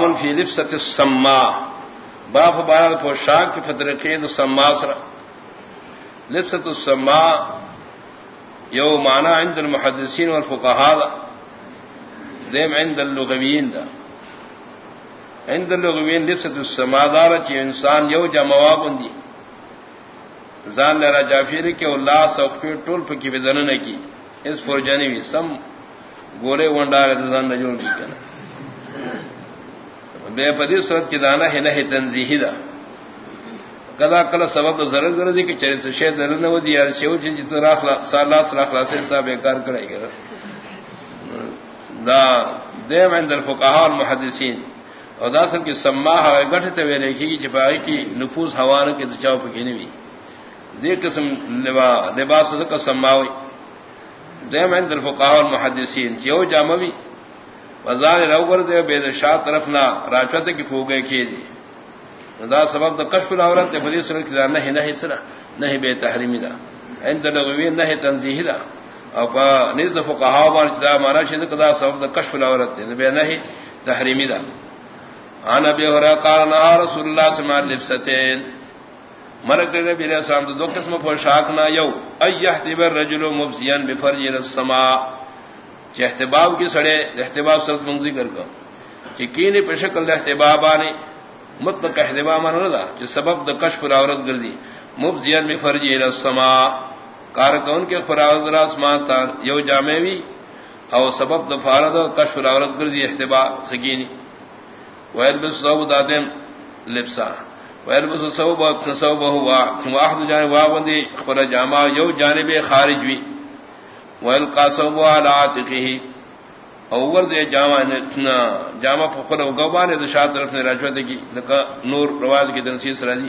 فی لبست السما باپ بارہ پوشاک کی فترقے تو سما سرا۔ لبست السما یو مانا عند المحدثین والفقہاء دا۔ دیم عند اللغوین دا۔ عند اللغوین لبست السما دارا چی انسان یو جمعواب دی زان لرا جافیر کے اللہ سوخپی ٹول پکی بدنن کی اس فرجانوی سم گولے ونڈا زان نجور کی کنا۔ بے پدی صورت کی دانا ہے نہ تنزیہی دا. کدا کلا سبب ضرور کر کہ چرت شے دل نہ ودی یار شیو چ جت جی راخ لا سالا سراخ لا سے سا بیکار کرے گا دا دیم عند الفقهاء المحدثین. اور دا سب کی سما ہے گٹھ تے ویلے کی چپائی کی نفوس ہوا کے چاو پکی نہیں دی قسم لباس کا سماوی دیم عند الفقهاء المحدثین. جو جاموی وزان روگر دے بے شاہ طرف نہ راجوت کی پھو گئے کھیے دی جی۔ دا سبب دا کشف العورت بری سرت کی نہیں نہیں سرا نہیں بے تحریمی دا۔ عند لغوی نہیں تنزیہی دا۔ او پا نزد فقہا بان چدا مانا شد دا سبب دا کشف العورت دے، بے نہیں تحریمی دا۔ آن ابی حرا قال نہا رسول اللہ سمان لبستین مرک دے نبی علیہ السلام دو قسم پوشاکنا یو ایہ ایحتب الرجل مبزیان بفرج السماء احتباب کی سڑے احتباب سرد منگزی کر گا کہ کین پہ شکل احتباب آنے مطلق احتباب آنا دا جو سبب دا کشف راورت گردی۔ مبزین میں فرجی رسما کارکون کے فراورت راسمان تا یو جامعوی او سبب دا فارد کشف راورت گردی احتباب سکینی۔ ویلبس صوب دادم لبسا۔ ویلبس صوب صوب ہوا واحد جانب وابندی خبر جامع یو جانب خارج بھی ویل قاسم عاتقه اور دے جامع جامع فقل او گوانے تو شاد طرف نے رجوت کی نور رواج کی تنسیس سرا دی